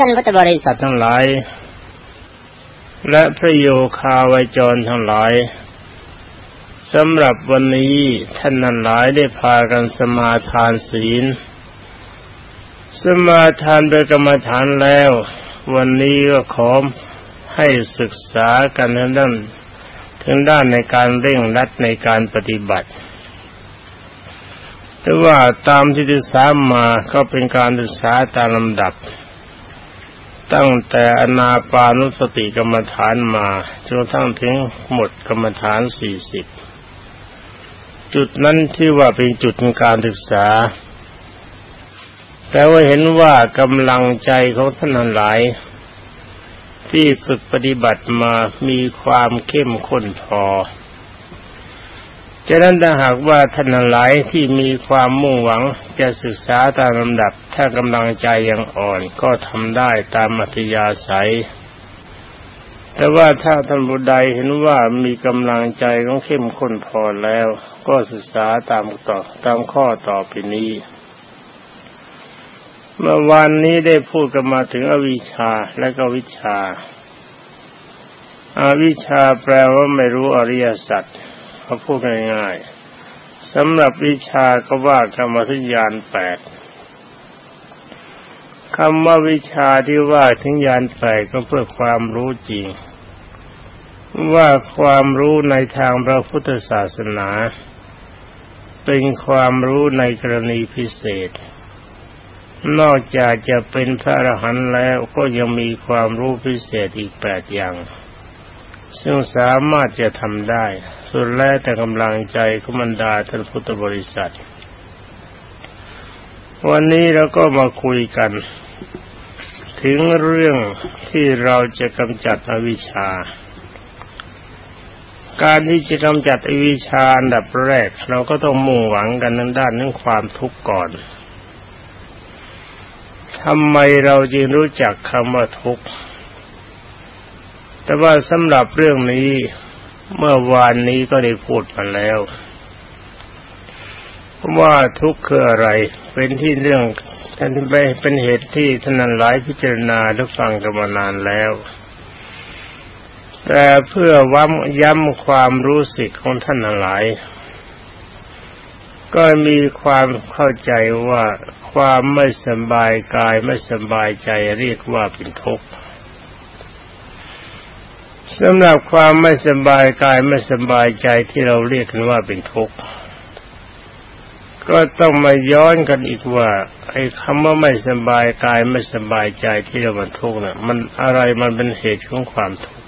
ท่านพุทธบริษัททั้งหลาย และพระโยคาวจรทั้งหลายสำหรับวันนี้ท่านนั้นหลายได้พากันสมาทานศีล สมาทานโดยกรรมฐานแล้ว วันนี้ก็ขอให้ศึกษากันทั้งด้านถึงด้านในการเร่งรัดในการปฏิบัติแต่ว่าตามที่ศึกษามาก็เป็นการศึกษาตามลำดับ ตั้งแต่อนาปานุสติกรรมฐานมาจนทั้งถึงหมดกรรมฐานสี่สิบจุดนั้นที่ว่าเป็นจุดการศึกษา แต่ว่าเห็นว่ากำลังใจของท่านหลาย ที่ฝึกปฏิบัติมามีความเข้มข้นพอ ฉะนั้นถ้าหากว่าท่านหลายที่มีความมุ่งหวังจะศึกษาตามลำดับ ถ้ากำลังใจยังอ่อนก็ทำได้ตามมัธยาศัย แต่ว่าถ้าท่านบุใดเห็นว่ามีกำลังใจของเข้มข้นพอแล้ว ก็ศึกษาตามต่อตามข้อต่อไปนี้ เมื่อวานนี้ได้พูดกันมาถึงอวิชชาและก็วิชาอาวิชชาแปลว่าไม่รู้อริยสัจ เขาพูดง่ายๆสำหรับวิชาก็ว่ากรรมทุญานแปดคำว่าวิชาที่ว่าถึงยานแปดก็เพื่อความรู้จริง ว่าความรู้ในทางพระพุทธศาสนา เป็นความรู้ในกรณีพิเศษ นอกจากจะเป็นพระอรหันต์แล้วก็ยังมีความรู้พิเศษอีกแปดอย่าง ซึ่งสามารถจะทำได้สุดแล้วแต่กำลังใจของบรรดาท่านพุทธบริษัท วันนี้เราก็มาคุยกัน ถึงเรื่องที่เราจะกำจัดอวิชชา การที่จะกำจัดอวิชาอันดับแรก เราก็ต้องมุ่งหวังกันทางด้านเรื่องความทุกข์ก่อนทำไมเราจึงรู้จักคำว่าทุกข์ แต่ว่าสำหรับเรื่องนี้เมื่อวานนี้ก็ได้พูดมาแล้วว่าทุกข์คืออะไร เป็นที่เรื่องท่านไปเป็นเหตุที่ท่านหลายพิจารณาและฟังกันมานานแล้ว แต่เพื่อว้ำย้ำความรู้สึกของท่านหลาย ก็มีความเข้าใจว่าความไม่สบายกายไม่สบายใจเรียกว่าเป็นทุกข์ สำหรับความไม่สบายกายไม่สบายใจที่เราเรียกกันว่าเป็นทุกข์ก็ต้องมาย้อนกันอีกว่าไอ้คำว่าไม่สบายกายไม่สบายใจที่เราบรรทุกน่ะ มันอะไรมันเป็นเหตุของความทุกข์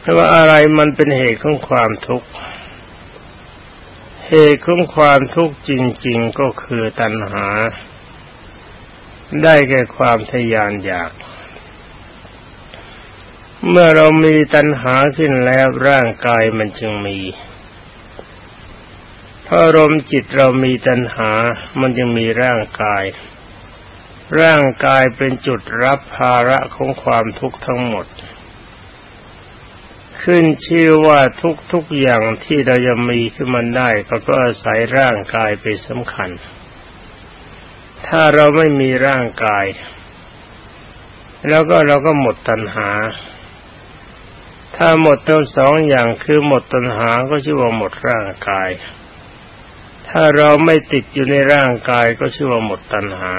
แต่ว่าอะไรมันเป็นเหตุของความทุกข์เหตุของความทุกข์จริง ๆก็คือตัณหา ได้แก่ความทยานอยาก เมื่อเรามีตัณหาขึ้นแล้วร่างกายมันจึงมีพอรมจิตเรามีตัณหา มันจึงมีร่างกาย ร่างกายเป็นจุดรับภาระของความทุกข์ทั้งหมด ขึ้นชื่อว่าทุกๆอย่างที่เราจะมีขึ้นมาได้ก็ก็อาศัยร่างกายเป็นสำคัญ ถ้าเราไม่มีร่างกาย แล้วก็เราก็หมดตัณหา ถ้าหมดทั้งสองอย่างคือหมดตัณหาก็ชื่อว่าหมดร่างกาย ถ้าเราไม่ติดอยู่ในร่างกายก็ชื่อว่าหมดตัณหา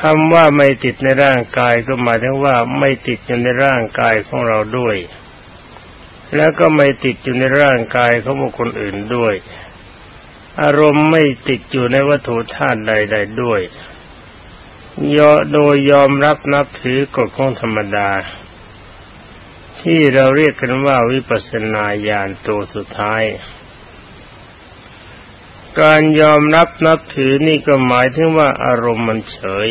คำว่าไม่ติดในร่างกายก็หมายถึงว่าไม่ติดอยู่ในร่างกายของเราด้วย แล้วก็ไม่ติดอยู่ในร่างกายของบุคคลอื่นด้วย อารมณ์ไม่ติดอยู่ในวัตถุธาตุใด ๆด้วยยอโดยยอมรับนับถือกฎของธรรมดา ที่เราเรียกกันว่าวิปัสสนาญาณตัวสุดท้าย การยอมรับนับถือนี่ก็หมายถึงว่าอารมณ์มันเฉย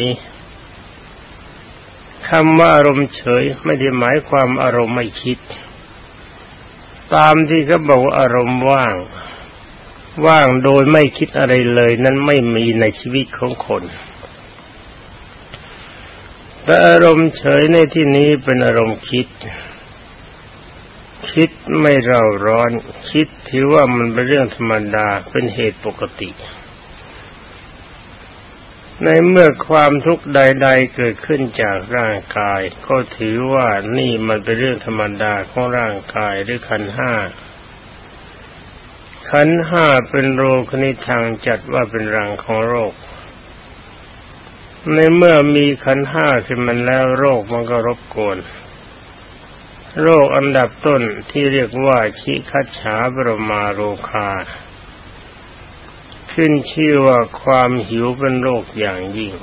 คำว่าอารมณ์เฉยไม่ได้หมายความอารมณ์ไม่คิด ตามที่เขาบอกอารมณ์ว่าง ว่างโดยไม่คิดอะไรเลย นั้นไม่มีในชีวิตของคนแต่อารมณ์เฉยในที่นี้เป็นอารมณ์คิด คิดไม่เร่าร้อน คิดถือว่ามันเป็นเรื่องธรรมดาเป็นเหตุปกติ ในเมื่อความทุกข์ใด ๆ เกิดขึ้นจากร่างกาย ก็ถือว่านี่มันเป็นเรื่องธรรมดาของร่างกายหรือขันห้าขันห้าเป็นโรคนิทางจัดว่าเป็นรังของโรค ในเมื่อมีขันห้าขึ้นมันแล้วโรคมันก็รบกวน โรคอันดับต้นที่เรียกว่าชิคัจฉาบรมาโรคา ขึ้นชื่อว่าความหิวเป็นโรคอย่างยิ่ง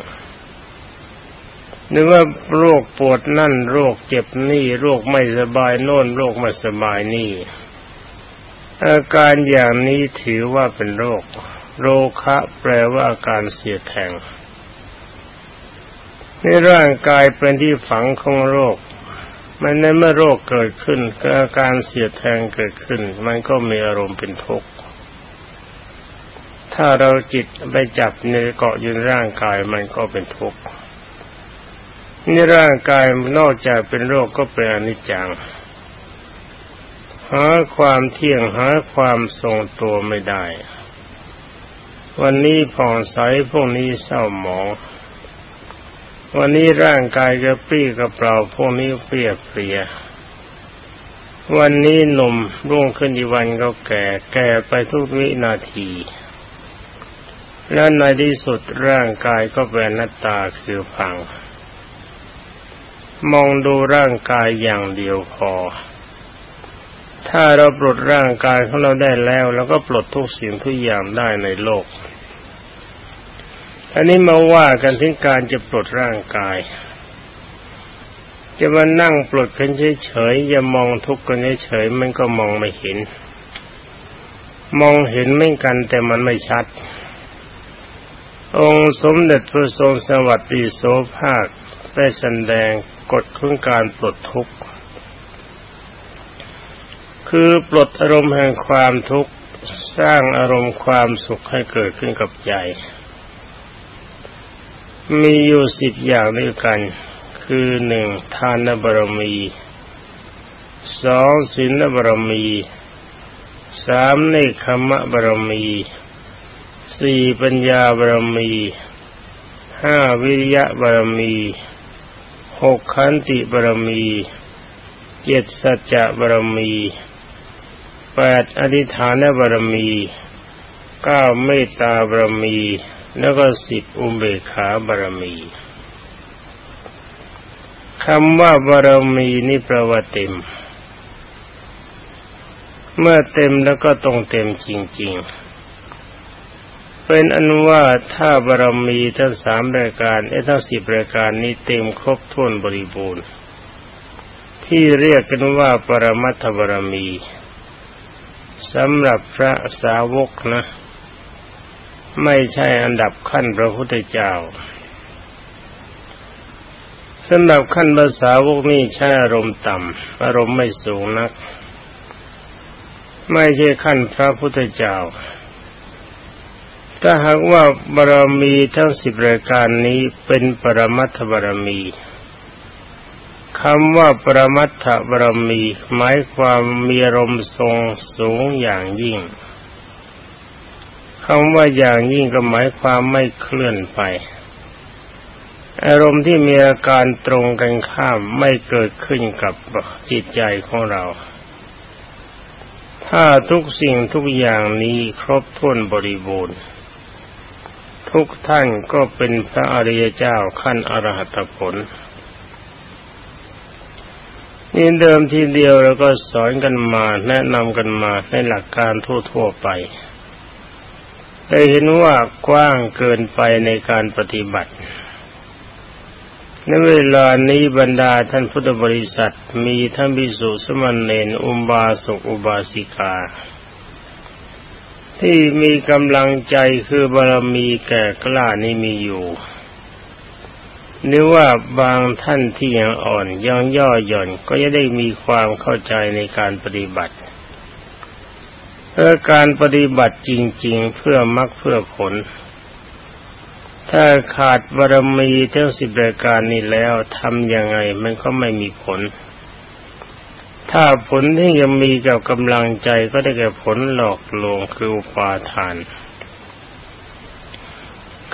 หรือว่าโรคปวดนั่นโรคเจ็บนี่ โรคไม่สบายโน่นโรคไม่สบายนี่ อาการอย่างนี้ถือว่าเป็นโรค โรคะแปลว่าอาการเสียแทงในร่างกายเป็นที่ฝังของโรค มันในเมื่อโรคเกิดขึ้นก็อาการเสียแทงเกิดขึ้น มันก็มีอารมณ์เป็นทุกข์ถ้าเราจิตไปจับในเกาะยืนร่างกายมันก็เป็นทุกข์นี่ร่างกายนอกจากเป็นโรคก็เป็นอนิจจัง หาความเที่ยงหาความทรงตัวไม่ได้ วันนี้ผ่องใสพวกนี้เศร้าหมอง วันนี้ร่างกายกระปรี้กระเปร่าพวกนี้เปรียเปรีย วันนี้หนุ่มรุ่งขึ้นอีวันก็แก่ แก่ไปทุกวินาที แล้วในที่สุดร่างกายก็เป็นนัตตาคือพัง มองดูร่างกายอย่างเดียวพอ ถ้าเราปลดร่างกายของเราได้แล้วเราก็ปลดทุกสิ่งทุกอย่างได้ในโลก อันนี้มาว่ากันถึงการจะปลดร่างกาย จะมานั่งปลดกันเฉยๆอย่ามองทุกข์กันเฉยๆมันก็มองไม่เห็น มองเห็นไม่กันแต่มันไม่ชัด องค์สมเด็จพระทรงสวัสดีโสภาคได้แสดงกฎของการปลดทุกข์ คือปลดอารมณ์แห่งความทุกข์ สร้างอารมณ์ความสุขให้เกิดขึ้นกับใจ มีอยู่สิบอย่างด้วยกัน คือหนึ่งทานบารมีสองศีลบารมีสามเนคขมะบารมีสี่ปัญญาบารมีห้าวิริยะบารมีหกขันติบารมีเจ็ดสัจจะบารมีแปดอธิฐานบารมีเก้าเมตตาบารมี แล้วก็สิบอุเบกขาบารมีคำว่าบารมีนี่แปลว่าเต็ม เมื่อเต็มแล้วก็ต้องเต็มจริง ๆ เป็นอันว่าถ้าบารมีทั้งสามรายการไอ้ทั้งสิบรายการนี้เต็มครบถ้วนบริบูรณ์ ที่เรียกกันว่าปรมัตถบารมีสำหรับพระสาวกนะ ไม่ใช่อันดับขั้นพระพุทธเจ้าสำหรับขั้นภาษาวกนี่ใช้อารมณ์ต่ำอารมณ์ไม่สูงนัก ไม่ใช่ขั้นพระพุทธเจ้า ถ้าหากว่าบารมีทั้งสิบรายการนี้เป็นปรมัตถบารมีคำว่าปรมัตถบารมี หมายความมีอารมณ์ทรงสูงอย่างยิ่ง คำว่าอย่างยิ่งก็หมายความไม่เคลื่อนไป อารมณ์ที่มีอาการตรงกันข้ามไม่เกิดขึ้นกับจิตใจของเรา ถ้าทุกสิ่งทุกอย่างนี้ครบถ้วนบริบูรณ์ ทุกท่านก็เป็นพระอริยเจ้าขั้นอรหัตผลนี่เดิมทีเดียวเราก็สอนกันมาแนะนำกันมาในหลักการทั่วๆไป ได้เห็นว่ากว้างเกินไปในการปฏิบัติ ในเวลานี้บรรดาท่านพุทธบริษัทมีท่านบิสุสมณเณรอุบาสกอุบาสิกา ที่มีกำลังใจคือบารมีแก่กล้านี้มีอยู่หรือว่าบางท่านที่ยังอ่อนยังย่อหย่อนก็จะได้มีความเข้าใจในการปฏิบัติ เพื่อการปฏิบัติจริง ๆ เพื่อมรรคเพื่อผล ถ้าขาดบารมีทั้งสิบรายการนี้แล้วทำยังไงมันก็ไม่มีผล ถ้าผลที่ยังมีกับกำลังใจก็ได้แก่ผลหลอกลวงคืออุปาทาน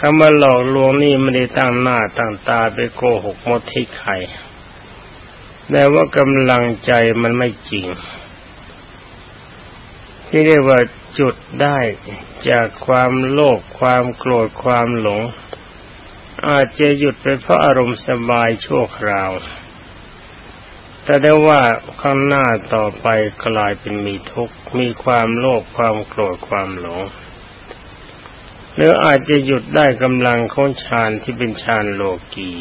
คำว่าหลอกลวงนี่ไม่ได้ตั้งหน้าตั้งตาไปโกหกมดที่ใครแต่ว่ากำลังใจมันไม่จริง ที่เรียกว่าจุดได้จากความโลภความโกรธความหลง อาจจะหยุดไปเพราะอารมณ์สบายชั่วคราว แต่ได้ว่าข้างหน้าต่อไปกลายเป็นมีทุกข์มีความโลภความโกรธความหลงหรืออาจจะหยุดได้กำลังของฌานที่เป็นฌานโลกี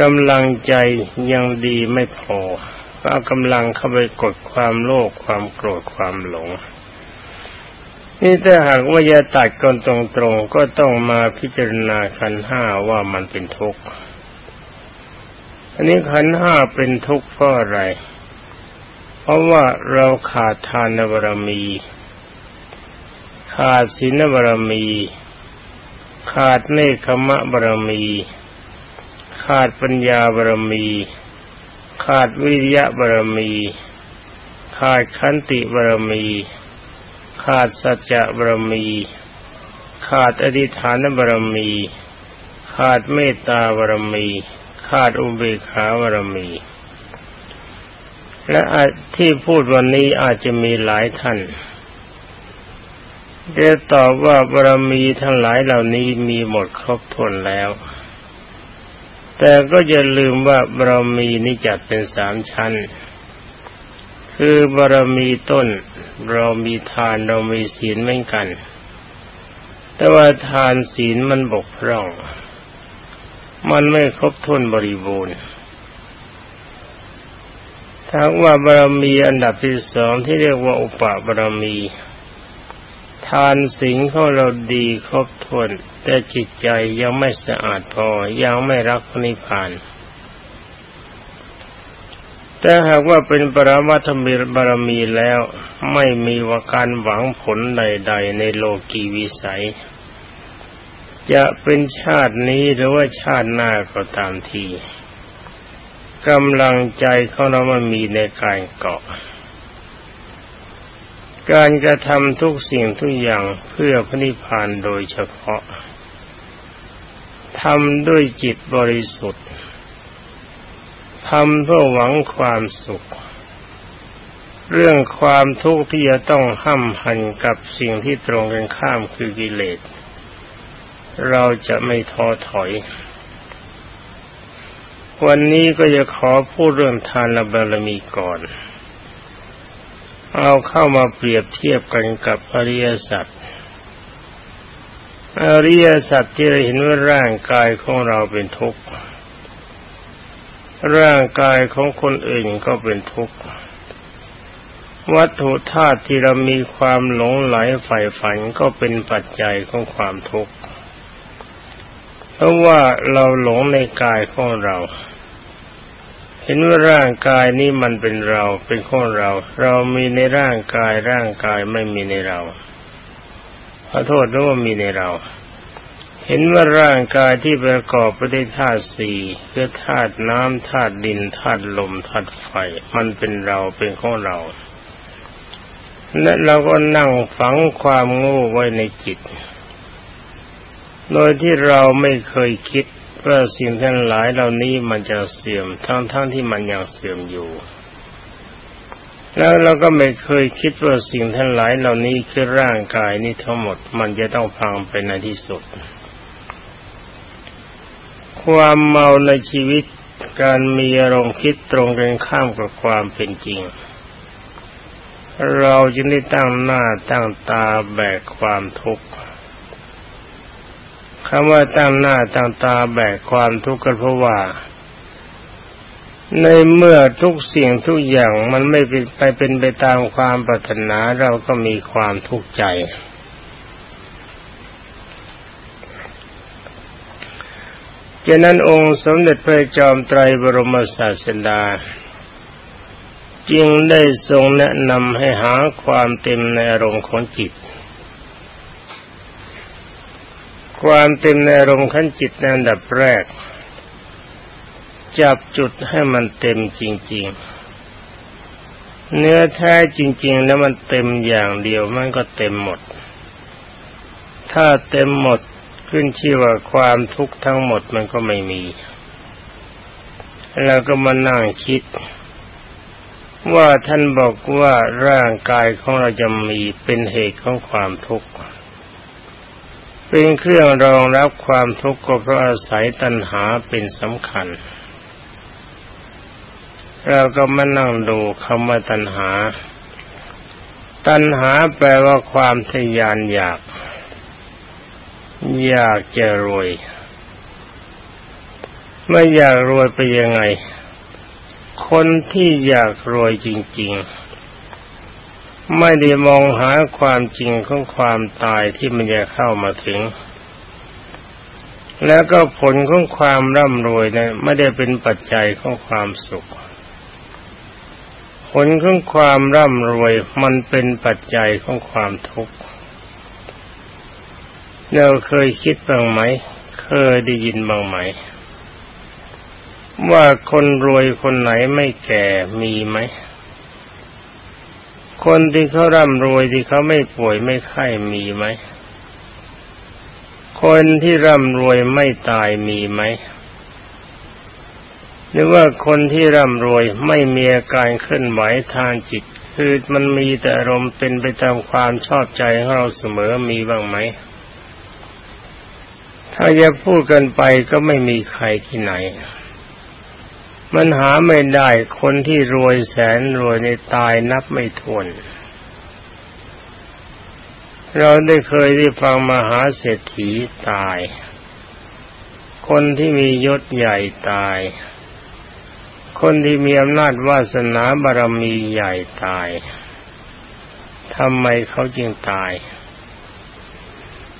กำลังใจยังดีไม่พอ ก็เอากำลังเข้าไปกดความโลภความโกรธความหลง นี่ถ้าหากว่าจะตัดกันตรงๆก็ต้องมาพิจารณาขันห้าว่ามันเป็นทุกข์อันนี้ขันห้าเป็นทุกข์เพราะอะไร เพราะว่าเราขาดทานบารมี ขาดศีลบารมี ขาดเนคขมะบารมี ขาดปัญญาบารมี ขาดวิริยะบารมี ขาดขันติบารมี ขาดสัจจะบารมี ขาดอธิฐานบารมี ขาดเมตตาบารมี ขาดอุเบกขาบารมี และที่พูดวันนี้อาจจะมีหลายท่านจะตอบว่าบารมีทั้งหลายเหล่านี้มีหมดครบถ้วนแล้ว แต่ก็อย่าลืมว่าบารมีนี่จัดเป็นสามชั้น คือบารมีต้น เรามีทานเรามีศีลเหมือนกัน แต่ว่าทานศีลมันบกพร่อง มันไม่ครบถ้วนบริบูรณ์ถ้าว่าบารมีอันดับที่สองที่เรียกว่าอุปบารมี ทานสิงของเราดีครบถ้วน แต่จิตใจยังไม่สะอาดพอ ยังไม่รักพระนิพพาน แต่หากว่าเป็นปรมัตถมีบารมีแล้ว ไม่มีว่าการหวังผลใด ๆ ในโลกีวิสัย จะเป็นชาตินี้หรือว่าชาติหน้าก็ตามทีกำลังใจของเรามันมีในการเกาะ การกระทำทุกสิ่งทุกอย่างเพื่อพระนิพพานโดยเฉพาะทำด้วยจิตบริสุทธิ์ทำเพื่อหวังความสุข เรื่องความทุกข์ที่จะต้องห้ามหันกับสิ่งที่ตรงกันข้ามคือกิเลส เราจะไม่ท้อถอย วันนี้ก็จะขอพูดเรื่องทานบารมีก่อน เอาเข้ามาเปรียบเทียบกันกับอริยสัจอริยสัจที่เราเห็นว่าร่างกายของเราเป็นทุกข์ร่างกายของคนอื่นก็เป็นทุกข์วัตถุธาตุที่เรามีความหลงไหลใฝ่ฝันก็เป็นปัจจัยของความทุกข์เพราะว่าเราหลงในกายของเรา เห็นว่าร่างกายนี้มันเป็นเราเป็นของเรา เรามีในร่างกายร่างกายไม่มีในเราขอโทษนะว่ามีในเรา เห็นว่าร่างกายที่ประกอบไปด้วยธาตุสี่คือธาตุน้ำธาตุดินธาตุลมธาตุไฟ มันเป็นเราเป็นของเรา และเราก็นั่งฝังความโง่ไว้ในจิต โดยที่เราไม่เคยคิด ว่าสิ่งทั้งหลายเหล่านี้มันจะเสื่อมทั้งทั้งที่มันยังเสื่อมอยู่ แล้วเราก็ไม่เคยคิดว่าสิ่งทั้งหลายเหล่านี้คือร่างกายนี้ทั้งหมด มันจะต้องพังไปในที่สุด ความเมาในชีวิตการมีอารมณ์คิดตรงกันข้ามกับความเป็นจริง เราจึงได้ตั้งหน้าตั้งตาแบกความทุกข์ คำว่าตั้งหน้าตั้งตาแบกความทุกข์ก็เพราะว่า ในเมื่อทุกสิ่งทุกอย่างมันไม่ไปเป็นไปตามความปรารถนาเราก็มีความทุกข์ใจฉะนั้นองค์สมเด็จพระจอมไตรบรมศาสดาจึงได้ทรงแนะนำให้หาความเต็มในอารมณ์ของจิต ความเต็มในอารมณ์ขั้นจิตในอันดับแรก จับจุดให้มันเต็มจริง ๆ เนื้อแท้จริง ๆ แล้วมันเต็มอย่างเดียวมันก็เต็มหมด ถ้าเต็มหมดขึ้นชื่อว่าความทุกข์ทั้งหมดมันก็ไม่มีเราก็มานั่งคิด ว่าท่านบอกว่าร่างกายของเราจะมีเป็นเหตุของความทุกข์ เป็นเครื่องรองรับความทุกข์ก็เพราะอาศัยตัณหาเป็นสำคัญ เราก็มานั่งดูคำว่าตัณหา ตัณหาแปลว่าความทยานอยาก อยากจะรวยไม่อยากรวยไปยังไง คนที่อยากรวยจริง ๆ ไม่ได้มองหาความจริงของความตายที่มันจะเข้ามาถึง แล้วก็ผลของความร่ำรวยนะไม่ได้เป็นปัจจัยของความสุข ผลของความร่ำรวยมันเป็นปัจจัยของความทุกข์เราเคยคิดบ้างไหม เคยได้ยินบ้างไหม ว่าคนรวยคนไหนไม่แก่มีไหม คนที่เขาร่ำรวยที่เขาไม่ป่วยไม่ไข้มีไหม คนที่ร่ำรวยไม่ตายมีไหม หรือว่าคนที่ร่ำรวยไม่มีอาการเคลื่อนไหวทางจิต คือมันมีแต่อารมณ์เป็นไปตามความชอบใจของเราเสมอมีบ้างไหม ถ้าจะพูดกันไปก็ไม่มีใครที่ไหน มันหาไม่ได้คนที่รวยแสนรวยในตายนับไม่ถ้วน เราได้เคยได้ฟังมหาเศรษฐีตาย คนที่มียศใหญ่ตาย คนที่มีอำนาจวาสนาบารมีใหญ่ตายทำไมเขาจึงตาย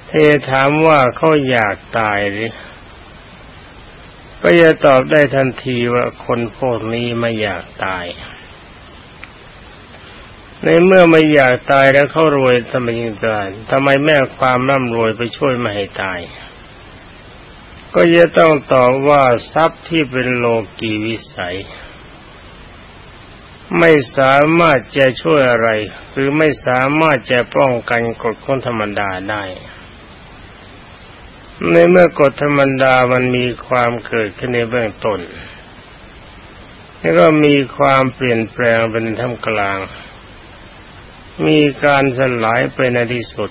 เทถามว่าเขาอยากตายหรือ ก็จะตอบได้ทันทีว่าคนพวกนี้ไม่อยากตาย ในเมื่อไม่อยากตายแล้วเขารวยทำไมยังตายทำไมแม่ความร่ำรวยไปช่วยไม่ให้ตาย ก็จะต้องตอบว่าทรัพย์ที่เป็นโลกีวิสัย ไม่สามารถจะช่วยอะไร หรือไม่สามารถจะป้องกันกฎของธรรมดาได้ ในเมื่อกฎธรรมดามันมีความเกิดขึ้นในเบื้องต้น แล้วก็มีความเปลี่ยนแปลงเป็นท่ามกลาง มีการสลายไปในที่สุด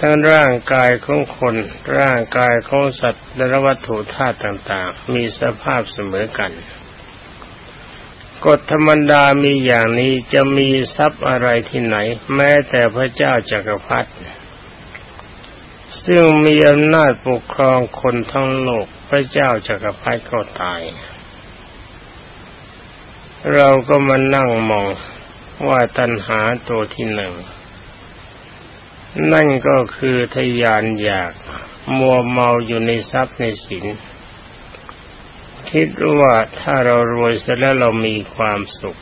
ทั้งร่างกายของคน ร่างกายของสัตว์และวัตถุธาตุต่าง ๆ มีสภาพเสมอกัน กฎธรรมดามีอย่างนี้จะมีทรัพย์อะไรที่ไหน แม้แต่พระเจ้าจากักรพรรดิ ซึ่งมีอำนาจปกครองคนทั้งโลกพระเจ้าจักรพรรดิก็ตาย เราก็มานั่งมองว่าตัณหาตัวที่หนึ่ง นั่นก็คือทยานอยาก มัวเมาอยู่ในทรัพย์ในสิน คิดว่าถ้าเรารวยเสร็จแล้วเรามีความสุข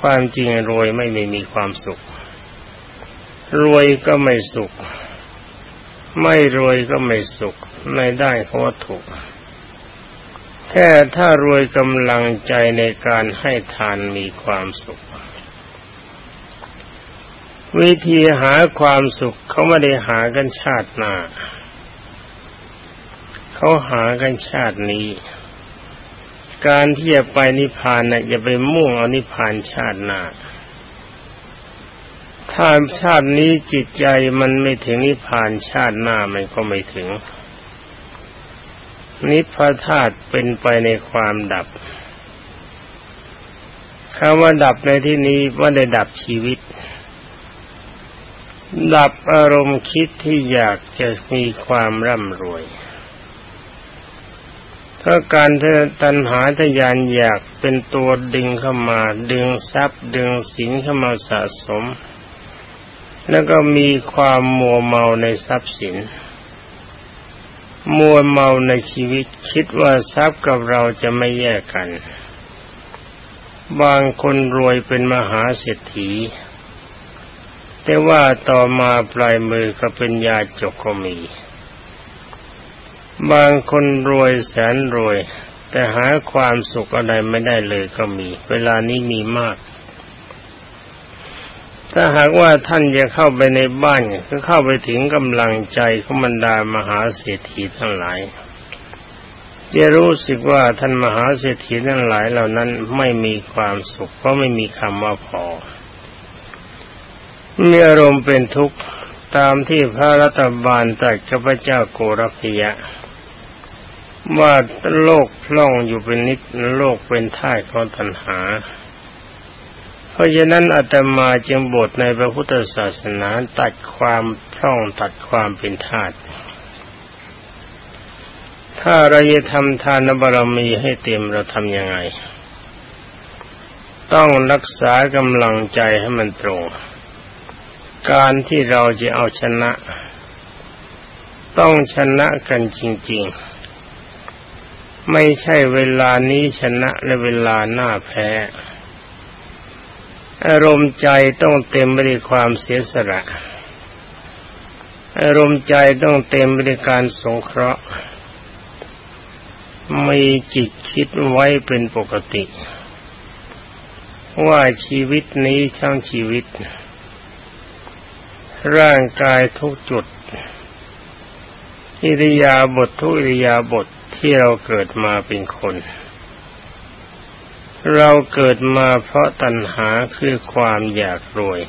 ความจริงรวยไม่ไม่มีความสุข รวยก็ไม่สุข ไม่รวยก็ไม่สุขในด้านของวัตถุแค่ถ้ารวยกำลังใจในการให้ทานมีความสุข วิธีหาความสุขเขาไม่ได้หากันชาติหน้าเขาหากันชาตินี้ การที่จะไปนิพพานนะ่ะอย่าไปมุ่งเอานิพพานชาติหน้า ถ้าชาตินี้จิตใจมันไม่ถึงนิพพานชาติหน้ามันก็ไม่ถึง นิพพาธาตุเป็นไปในความดับคำว่าดับในที่นี้ว่าได้ดับชีวิต ดับอารมณ์คิดที่อยากจะมีความร่ำรวย ถ้าการเธอตัณหาทยานอยากเป็นตัวดึงเข้ามา ดึงทรัพย์ ดึงสินเข้ามาสะสม แล้วก็มีความมัวเมาในทรัพย์สิน มัวเมาในชีวิตคิดว่าทรัพย์กับเราจะไม่แยกกัน บางคนรวยเป็นมหาเศรษฐี แต่ว่าต่อมาปลายมือก็เป็นยาจกก็มี บางคนรวยแสนรวย แต่หาความสุขอะไรไม่ได้เลยก็มี เวลานี้มีมาก ถ้าหากว่าท่านจะเข้าไปในบ้านก็เข้าไปถึงกำลังใจของบรรดามหาเศรษฐีทั้งหลายจะรู้สึกว่าท่านมหาเศรษฐีทั้งหลายเหล่านั้นไม่มีความสุข เพราะไม่มีคำว่าพอ มีอารมณ์เป็นทุกข์ตามที่พระรัตบาลตรัสกับพระเจ้าโกรพยะ ว่าโลกพล่องอยู่เป็นนิดโลกเป็นท่ายของตัณหา เพราะฉะนั้นอาตมาจึงบทในพระพุทธศาสนาตัดความพล่องตัดความเป็นธาตุถ้าเราจะทำทานบารมีให้เต็มเราทำยังไง ต้องรักษากำลังใจให้มันตรง การที่เราจะเอาชนะ ต้องชนะกันจริง ๆ ไม่ใช่เวลานี้ชนะและเวลาหน้าแพ้ อารมณ์ใจต้องเต็มไปด้วยความเสียสละ อารมณ์ใจต้องเต็มไปด้วยการสงเคราะห์มีจิตคิดไว้เป็นปกติ ว่าชีวิตนี้ช่างชีวิต ร่างกายทุกจุด อิริยาบถททุอิริยาบถทที่เราเกิดมาเป็นคน เราเกิดมาเพราะตัณหาคือความอยากรวย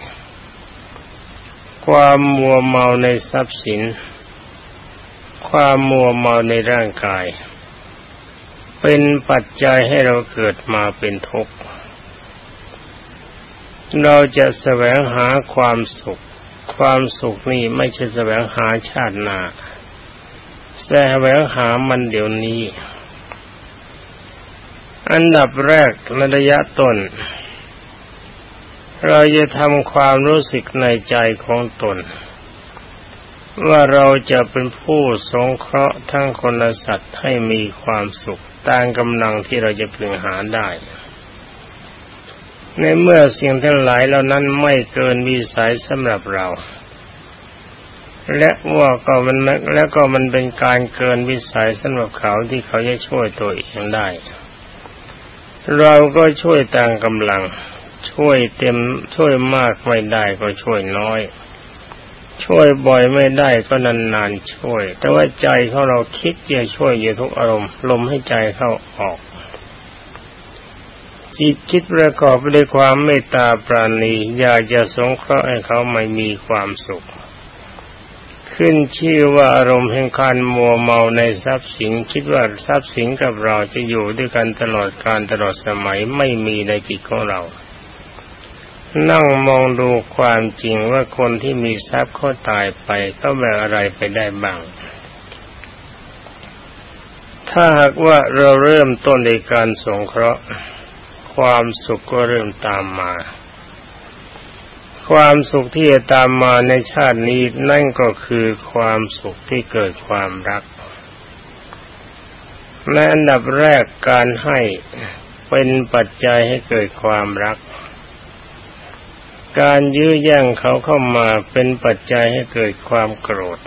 ความมัวเมาในทรัพย์สิน ความมัวเมาในร่างกาย เป็นปัจจัยให้เราเกิดมาเป็นทุกข์ เราจะแสวงหาความสุข ความสุขนี่ไม่ใช่แสวงหาชาติหน้าแสวงหามันเดี๋ยวนี้ อันดับแรกในระยะต้น เราจะทำความรู้สึกในใจของตน ว่าเราจะเป็นผู้สงเคราะห์ทั้งคนและสัตว์ให้มีความสุขตามกำลังที่เราจะพึงหาได้ ในเมื่อสิ่งทั้งหลายเหล่านั้นไม่เกินวิสัยสำหรับเรา และว่าก็มันแล้วก็มันเป็นการเกินวิสัยสำหรับเขาที่เขาจะช่วยตัวเองได้ เราก็ช่วยต่ามกำลัง ช่วยเต็มช่วยมากไม่ได้ก็ช่วยน้อย ช่วยบ่อยไม่ได้ก็นานๆช่วย แต่ว่าใจของเราคิดจะช่วยอยู่ทุกอารมณ์ ลมให้ใจเข้าออกจิตคิดประกอบไปด้วยความเมตตาปราณีอยากจะสงเคราะห์ให้เขาไม่มีความสุข ขึ้นชื่อว่าอารมณ์แห่งการมัวเมาในทรัพย์สินคิดว่าทรัพย์สินกับเราจะอยู่ด้วยกันตลอดการตลอดสมัยไม่มีในจิตของเรา นั่งมองดูความจริงว่าคนที่มีทรัพย์เขาตายไปก็แบกอะไรไปได้บ้าง ถ้าหากว่าเราเริ่มต้นในการสงเคราะห์ ความสุขก็เริ่มตามมา ความสุขที่จะตามมาในชาตินี้นั่นก็คือความสุขที่เกิดความรักในอันดับแรกการให้เป็นปัจจัยให้เกิดความรัก การยื้อแย่งเขาเข้ามาเป็นปัจจัยให้เกิดความโกรธ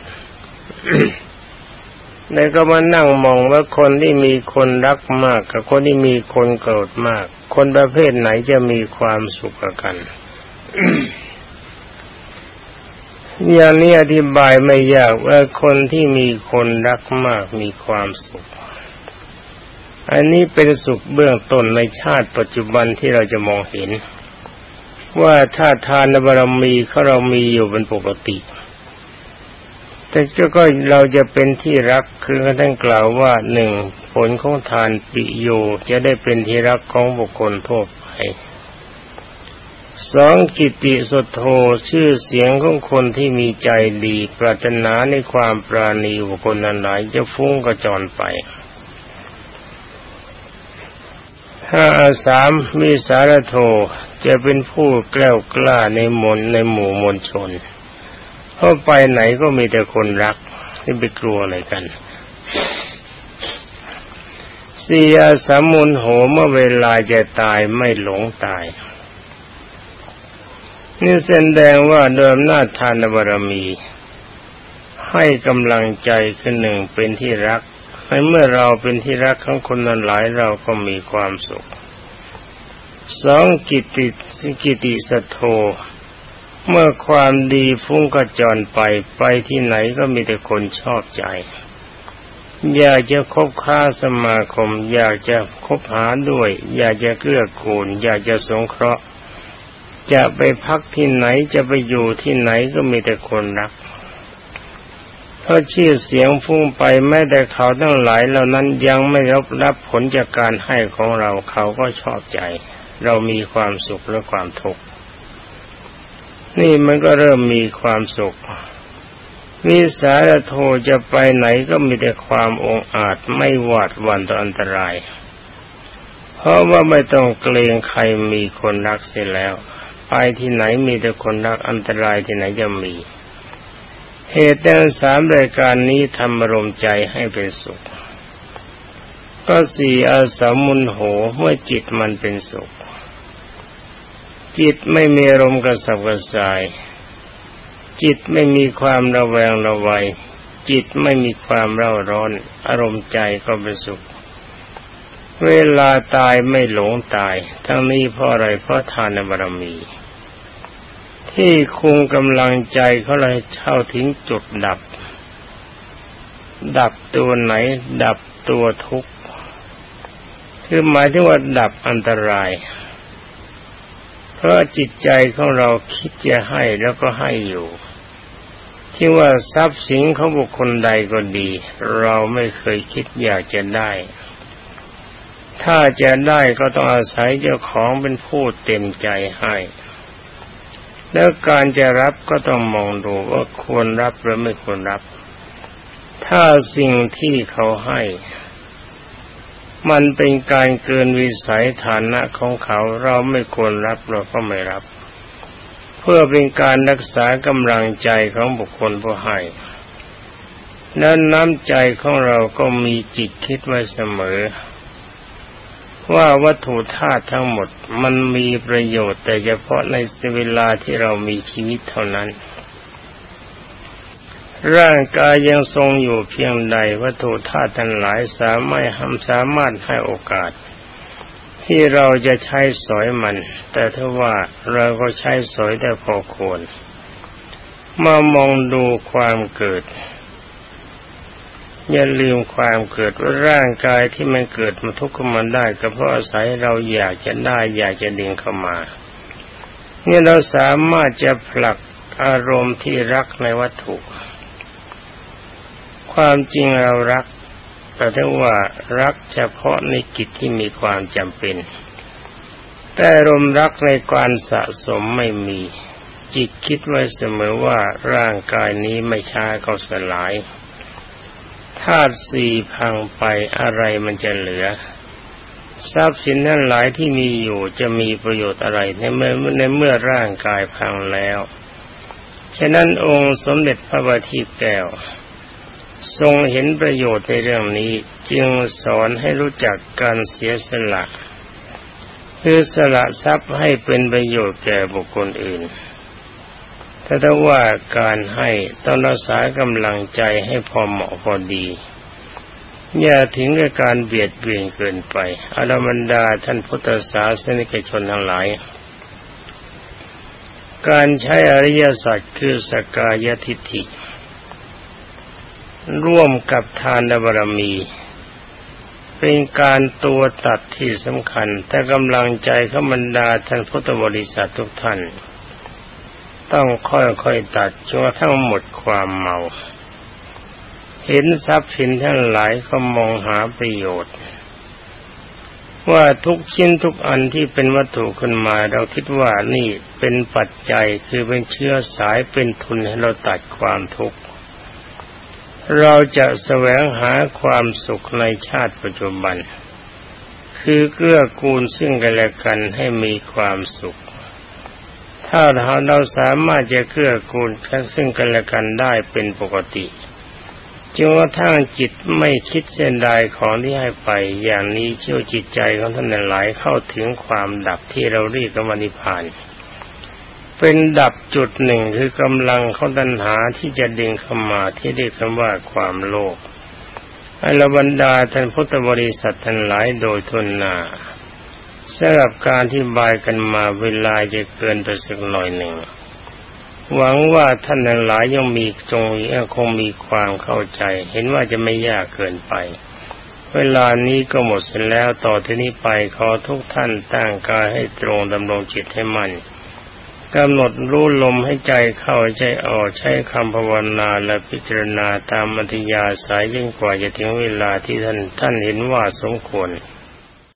ในก็มานั่งมองว่าคนที่มีคนรักมากกับคนที่มีคนโกรธมาก คนประเภทไหนจะมีความสุขกัน อย่างนี้อธิบายไม่ยากว่าคนที่มีคนรักมากมีความสุข อันนี้เป็นสุขเบื้องต้นในชาติปัจจุบันที่เราจะมองเห็น ว่าถ้าทานบารมีเขาเรามีอยู่เป็นปกติ แต่ก็เราจะเป็นที่รักคือท่านกล่าวว่าหนึ่งผลของทานปิโยจะได้เป็นที่รักของบุคคลทั่วไป สองกิติสดโทชื่อเสียงของคนที่มีใจดีปรารถนาในความปราณีบุคคลนั้นหลายจะฟุ้งกระจรไปห้าสามมีสารโทจะเป็นผู้แกล้วกล้าในมนในหมู่มวลชนเพราะไปไหนก็มีแต่คนรักที่ไปกลัวอะไรกันเสียสามุนโหเมื่อเวลาจะตายไม่หลงตาย นี่แสดงว่าเดิมหน้าทานบารมี ให้กำลังใจขึ้นหนึ่งเป็นที่รักในเมื่อเราเป็นที่รักของคนนั้นหลายเราก็มีความสุขสองกิติสกิติสัทโธเมื่อความดีฟุ้งกระจรไปไปที่ไหนก็มีแต่คนชอบใจ อยากจะคบค้าสมาคม อยากจะคบหาด้วย อยากจะเกื้อกูล อยากจะสงเคราะห์ จะไปพักที่ไหนจะไปอยู่ที่ไหนก็มีแต่คนรักเพราะชื่อเสียงฟุ้งไปแม้แต่เขาทั้งหลายเหล่านั้นยังไม่รับรับผลจากการให้ของเราเขาก็ชอบใจ เรามีความสุขและความทุกข์นี่มันก็เริ่มมีความสุขมีสารโทจะไปไหนก็มีแต่ความองอาจไม่หวาดหวั่นต่ออันตราย เพราะว่าไม่ต้องเกรงใครมีคนรักเสียแล้ว ไปที่ไหนมีแต่คนรักอันตรายที่ไหนจะมี เหตุแต่สามรายการนี้ทำอารมณ์ใจให้เป็นสุข ก็สี่อาสามุนโหเมื่อจิตมันเป็นสุข จิตไม่มีอารมณ์กระสับกระส่าย จิตไม่มีความระแวงระวัยจิตไม่มีความเร่าร้อน อารมณ์ใจก็เป็นสุข เวลาตายไม่หลงตาย ทั้งนี้เพราะอะไรเพราะทานบารมี ที่คุมกำลังใจเขาเลยเข้าถึงจุดดับ ดับตัวไหน ดับตัวทุกข์คือหมายถึงว่าดับอันตราย เพราะจิตใจของเราคิดจะให้แล้วก็ให้อยู่ ที่ว่าทรัพย์สินของบุคคลใดก็ดี เราไม่เคยคิดอยากจะได้ ถ้าจะได้ก็ต้องอาศัยเจ้าของเป็นผู้เต็มใจให้ แล้วการจะรับก็ต้องมองดูว่าควรรับหรือไม่ควรรับ ถ้าสิ่งที่เขาให้ มันเป็นการเกินวิสัยฐานะของเขาเราไม่ควรรับเราก็ไม่รับ เพื่อเป็นการรักษากำลังใจของบุคคลผู้ให้นั้นน้ำใจของเราก็มีจิตคิดไว้เสมอ ว่าวัตถุธาตุทั้งหมดมันมีประโยชน์แต่เฉพาะในเวลาที่เรามีชีวิตเท่านั้น ร่างกายยังทรงอยู่เพียงใดวัตถุธาตุทั้งหลายสามารถทำสามารถให้โอกาส ที่เราจะใช้สอยมัน แต่ถ้าว่าเราก็ใช้สอยได้พอควรมามองดูความเกิด อย่าลืมความเกิดว่าร่างกายที่มันเกิดมาทุกข์มันได้ก็เพราะอาศัยเราอยากจะได้ อยากจะดึงเข้ามาเนี่ยเราสามารถจะผลักอารมณ์ที่รักในวัตถุ ความจริงเรารัก แต่ถ้าว่ารักเฉพาะในกิจที่มีความจำเป็น แต่รมรักในการสะสมไม่มี จิตคิดไว้เสมอว่าร่างกายนี้ไม่ช้าก็สลาย ธาตุสี่พังไปอะไรมันจะเหลือ ทรัพย์สินนั้นหลายที่มีอยู่จะมีประโยชน์อะไรในเมื่อในเมื่อร่างกายพังแล้ว ฉะนั้นองค์สมเด็จพระบัณฑิตแก้ว ทรงเห็นประโยชน์ในเรื่องนี้จึงสอนให้รู้จักการเสียสละคือสละทรัพย์ให้เป็นประโยชน์แก่บุคคลอื่น ถ้าถ้าว่าการให้ต้องรักษากำลังใจให้พอเหมาะพอดี อย่าถึงกับการเบียดเบียนเกินไปอารมันดาท่านพุทธศาสนิกชนทั้งหลาย การใช้อริยสัจคือสกายทิฏฐิ ร่วมกับทานบารมีเป็นการตัวตัดที่สำคัญแต่กำลังใจขบรรดาท่านพุทธบริษัททุกท่าน ต้องค่อยๆตัดจนกระทั่งหมดความเมา เห็นทรัพย์สินทั้งหลายก็มองหาประโยชน์ ว่าทุกชิ้นทุกอันที่เป็นวัตถุขึ้นมา เราคิดว่านี่เป็นปัจจัยคือเป็นเชื้อสายเป็นทุนให้เราตัดความทุกข์เราจะแสวงหาความสุขในชาติปัจจุบัน คือเกื้อกูลซึ่งกันและกันให้มีความสุข ถ้าเราสามารถจะเกื้อกูลกันซึ่งกันและกันได้เป็นปกติจนกระทั่งจิตไม่คิดเส้นใดของที่ให้ไป อย่างนี้เชื่อจิตใจของท่านหลายเข้าถึงความดับที่เราเรียกกันว่านิพพาน เป็นดับจุดหนึ่งคือกำลังของตัณหาที่จะดึงเข้ามาที่เรียกคำว่าความโลภอรบรรดาท่านพุทธบริษัททั้งหลายโดยทุนนา สำหรับการที่บายกันมาเวลาจะเกินไปสักหน่อยหนึ่ง หวังว่าท่านหลายยังมีจงคงมีความเข้าใจ เห็นว่าจะไม่ยากเกินไป เวลานี้ก็หมดเสร็จแล้วต่อที่นี้ไปขอทุกท่านตั้งกายให้ตรงดำรงจิตให้มัน่นกำหนดรู้ลมให้ใจเข้าใจออกใช้คำภาวนาและพิจารณาตามมัธยาสายยิ่งกว่าจะถึงเวลาที่ท่านท่านเห็นว่าสมควร